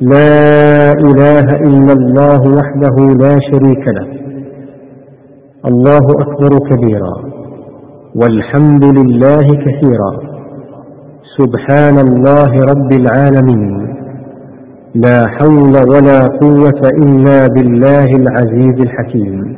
لا إله إلا الله وحده لا شريك له. الله أكبر كبيرا. والحمد لله كثيرا. سبحان الله رب العالمين. لا حول ولا قوة إلا بالله العزيز الحكيم.